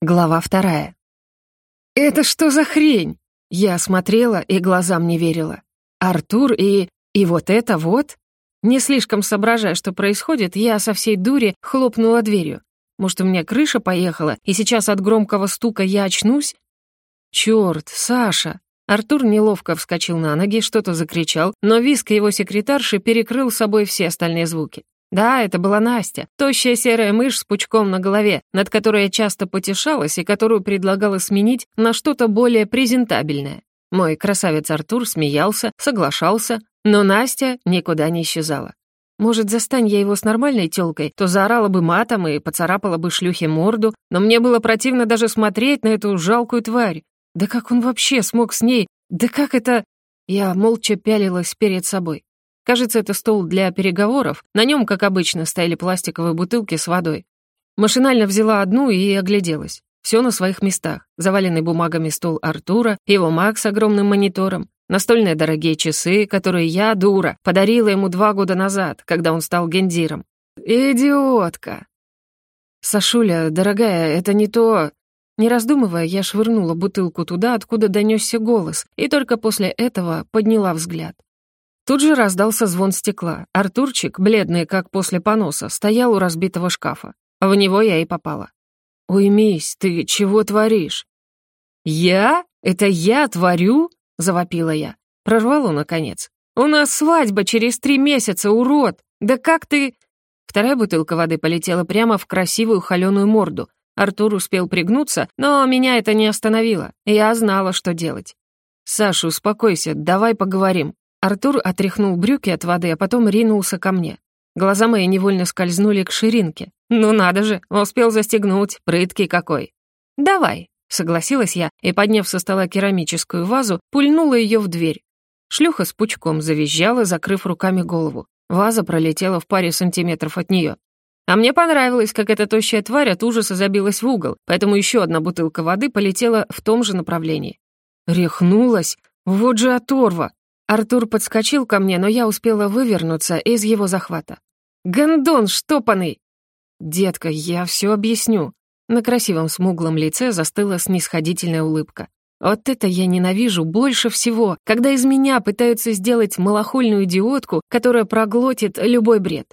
Глава вторая. «Это что за хрень?» Я смотрела и глазам не верила. Артур и... и вот это вот? Не слишком соображая, что происходит, я со всей дури хлопнула дверью. Может, у меня крыша поехала, и сейчас от громкого стука я очнусь? Чёрт, Саша! Артур неловко вскочил на ноги, что-то закричал, но виск его секретарши перекрыл собой все остальные звуки. Да, это была Настя, тощая серая мышь с пучком на голове, над которой я часто потешалась и которую предлагала сменить на что-то более презентабельное. Мой красавец Артур смеялся, соглашался, но Настя никуда не исчезала. Может, застань я его с нормальной тёлкой, то заорала бы матом и поцарапала бы шлюхе морду, но мне было противно даже смотреть на эту жалкую тварь. Да как он вообще смог с ней? Да как это... Я молча пялилась перед собой. Кажется, это стол для переговоров. На нем, как обычно, стояли пластиковые бутылки с водой. Машинально взяла одну и огляделась. Все на своих местах. Заваленный бумагами стол Артура, его Мак с огромным монитором, настольные дорогие часы, которые я, дура, подарила ему два года назад, когда он стал гендиром. Идиотка! Сашуля, дорогая, это не то... Не раздумывая, я швырнула бутылку туда, откуда донесся голос, и только после этого подняла взгляд. Тут же раздался звон стекла. Артурчик, бледный, как после поноса, стоял у разбитого шкафа. В него я и попала. «Уймись, ты чего творишь?» «Я? Это я творю?» — завопила я. Прорвало, наконец. «У нас свадьба через три месяца, урод! Да как ты...» Вторая бутылка воды полетела прямо в красивую холеную морду. Артур успел пригнуться, но меня это не остановило. Я знала, что делать. «Саша, успокойся, давай поговорим. Артур отряхнул брюки от воды, а потом ринулся ко мне. Глаза мои невольно скользнули к ширинке. «Ну надо же, успел застегнуть, прыткий какой!» «Давай», — согласилась я и, подняв со стола керамическую вазу, пульнула ее в дверь. Шлюха с пучком завизжала, закрыв руками голову. Ваза пролетела в паре сантиметров от нее. А мне понравилось, как эта тощая тварь от ужаса забилась в угол, поэтому еще одна бутылка воды полетела в том же направлении. Рехнулась? Вот же оторва! Артур подскочил ко мне, но я успела вывернуться из его захвата. «Гондон штопанный!» «Детка, я все объясню». На красивом смуглом лице застыла снисходительная улыбка. Вот это я ненавижу больше всего, когда из меня пытаются сделать малохольную идиотку, которая проглотит любой бред.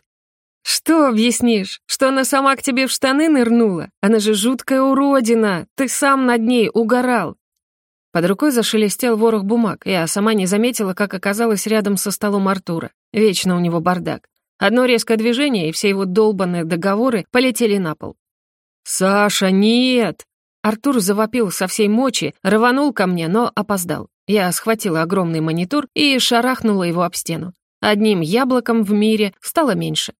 «Что объяснишь? Что она сама к тебе в штаны нырнула? Она же жуткая уродина! Ты сам над ней угорал! Под рукой зашелестел ворох бумаг, я сама не заметила, как оказалась рядом со столом Артура. Вечно у него бардак. Одно резкое движение, и все его долбанные договоры полетели на пол. «Саша, нет!» Артур завопил со всей мочи, рванул ко мне, но опоздал. Я схватила огромный монитор и шарахнула его об стену. Одним яблоком в мире стало меньше.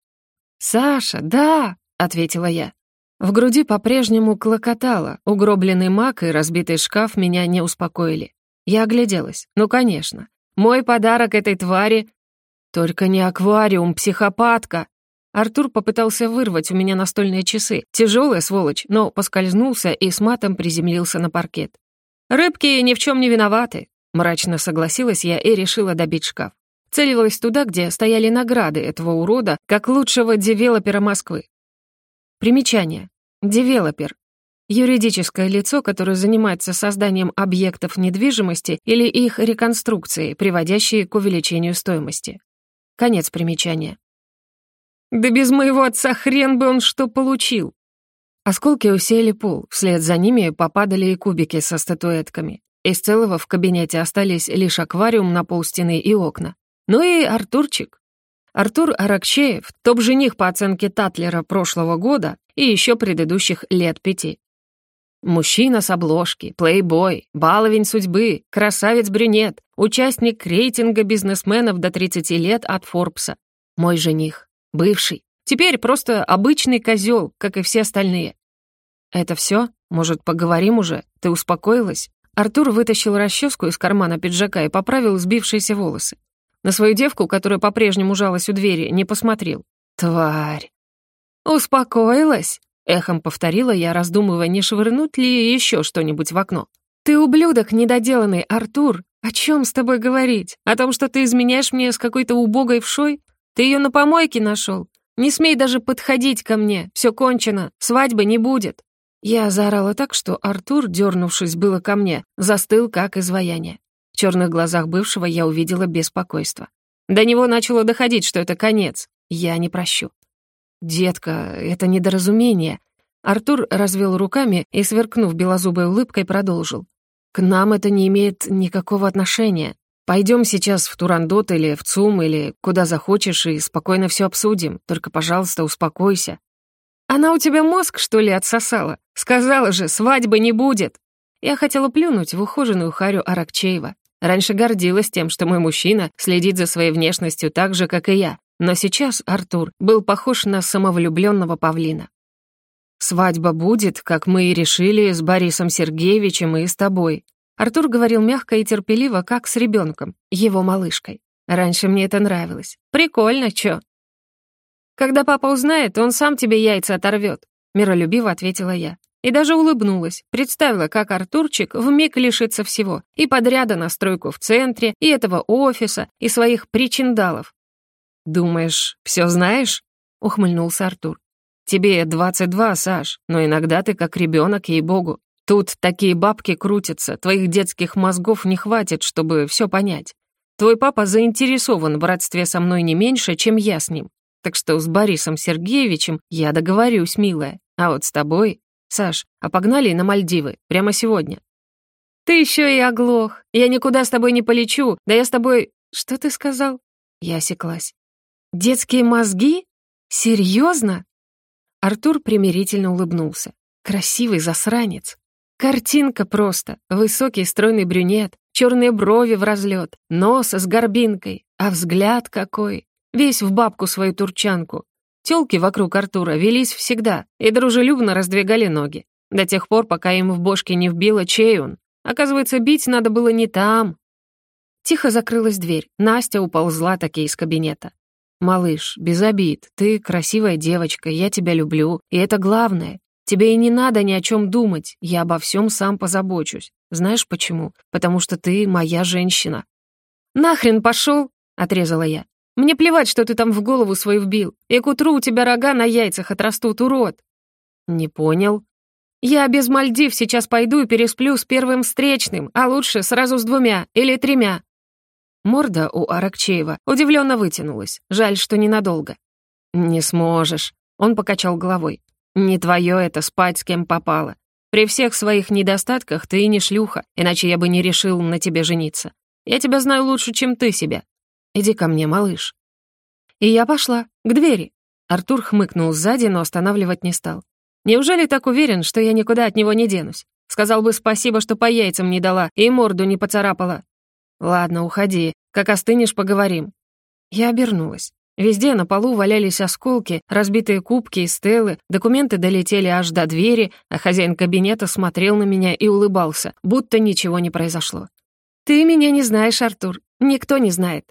«Саша, да!» — ответила я. В груди по-прежнему клокотало, угробленный мак и разбитый шкаф меня не успокоили. Я огляделась. Ну, конечно. Мой подарок этой твари... Только не аквариум, психопатка! Артур попытался вырвать у меня настольные часы. Тяжелая сволочь, но поскользнулся и с матом приземлился на паркет. «Рыбки ни в чем не виноваты», — мрачно согласилась я и решила добить шкаф. Целилась туда, где стояли награды этого урода, как лучшего девелопера Москвы. Примечание. Девелопер. Юридическое лицо, которое занимается созданием объектов недвижимости или их реконструкцией, приводящие к увеличению стоимости. Конец примечания. «Да без моего отца хрен бы он что получил!» Осколки усеяли пол, вслед за ними попадали и кубики со статуэтками. Из целого в кабинете остались лишь аквариум на полстены и окна. Ну и Артурчик, Артур Аракчеев, топ-жених по оценке Татлера прошлого года и еще предыдущих лет пяти. Мужчина с обложки, плейбой, баловень судьбы, красавец-брюнет, участник рейтинга бизнесменов до 30 лет от Форбса. Мой жених, бывший. Теперь просто обычный козел, как и все остальные. Это все? Может, поговорим уже? Ты успокоилась? Артур вытащил расческу из кармана пиджака и поправил сбившиеся волосы. На свою девку, которая по-прежнему жалась у двери, не посмотрел. «Тварь!» «Успокоилась?» — эхом повторила я, раздумывая, не швырнуть ли еще что-нибудь в окно. «Ты ублюдок недоделанный, Артур! О чем с тобой говорить? О том, что ты изменяешь мне с какой-то убогой вшой? Ты ее на помойке нашел? Не смей даже подходить ко мне, все кончено, свадьбы не будет!» Я заорала так, что Артур, дернувшись было ко мне, застыл, как изваяние. В черных глазах бывшего я увидела беспокойство. До него начало доходить, что это конец. Я не прощу. «Детка, это недоразумение». Артур развел руками и, сверкнув белозубой улыбкой, продолжил. «К нам это не имеет никакого отношения. Пойдем сейчас в Турандот или в ЦУМ или куда захочешь и спокойно все обсудим. Только, пожалуйста, успокойся». «Она у тебя мозг, что ли, отсосала? Сказала же, свадьбы не будет!» Я хотела плюнуть в ухоженную Харю Аракчеева. Раньше гордилась тем, что мой мужчина следит за своей внешностью так же, как и я. Но сейчас Артур был похож на самовлюбленного павлина. «Свадьба будет, как мы и решили, с Борисом Сергеевичем и с тобой». Артур говорил мягко и терпеливо, как с ребенком, его малышкой. Раньше мне это нравилось. Прикольно, чё? «Когда папа узнает, он сам тебе яйца оторвет», — миролюбиво ответила я. И даже улыбнулась, представила, как Артурчик вмиг лишится всего. И подряда на стройку в центре, и этого офиса, и своих причиндалов. «Думаешь, все знаешь?» — ухмыльнулся Артур. «Тебе 22, Саш, но иногда ты как ребенок, ей-богу. Тут такие бабки крутятся, твоих детских мозгов не хватит, чтобы все понять. Твой папа заинтересован в родстве со мной не меньше, чем я с ним. Так что с Борисом Сергеевичем я договорюсь, милая. А вот с тобой... Саш, а погнали на Мальдивы, прямо сегодня. Ты еще и оглох. Я никуда с тобой не полечу. Да я с тобой... Что ты сказал? Я осеклась. Детские мозги? Серьезно? Артур примирительно улыбнулся. Красивый засранец. Картинка просто. Высокий стройный брюнет, черные брови в разлет, нос с горбинкой, а взгляд какой. Весь в бабку свою турчанку. Тёлки вокруг Артура велись всегда и дружелюбно раздвигали ноги. До тех пор, пока им в бошке не вбило, чей он. Оказывается, бить надо было не там. Тихо закрылась дверь. Настя уползла таки из кабинета. «Малыш, без обид. Ты красивая девочка, я тебя люблю, и это главное. Тебе и не надо ни о чем думать, я обо всем сам позабочусь. Знаешь почему? Потому что ты моя женщина». «Нахрен пошел!» — отрезала я. Мне плевать, что ты там в голову свою вбил. И к утру у тебя рога на яйцах отрастут, урод». «Не понял». «Я без Мальдив сейчас пойду и пересплю с первым встречным, а лучше сразу с двумя или тремя». Морда у Аракчеева удивленно вытянулась. Жаль, что ненадолго. «Не сможешь», — он покачал головой. «Не твое это спать с кем попало. При всех своих недостатках ты и не шлюха, иначе я бы не решил на тебе жениться. Я тебя знаю лучше, чем ты себя. Иди ко мне, малыш». И я пошла, к двери. Артур хмыкнул сзади, но останавливать не стал. Неужели так уверен, что я никуда от него не денусь? Сказал бы спасибо, что по яйцам не дала и морду не поцарапала. Ладно, уходи. Как остынешь, поговорим. Я обернулась. Везде на полу валялись осколки, разбитые кубки и стелы, документы долетели аж до двери, а хозяин кабинета смотрел на меня и улыбался, будто ничего не произошло. «Ты меня не знаешь, Артур. Никто не знает.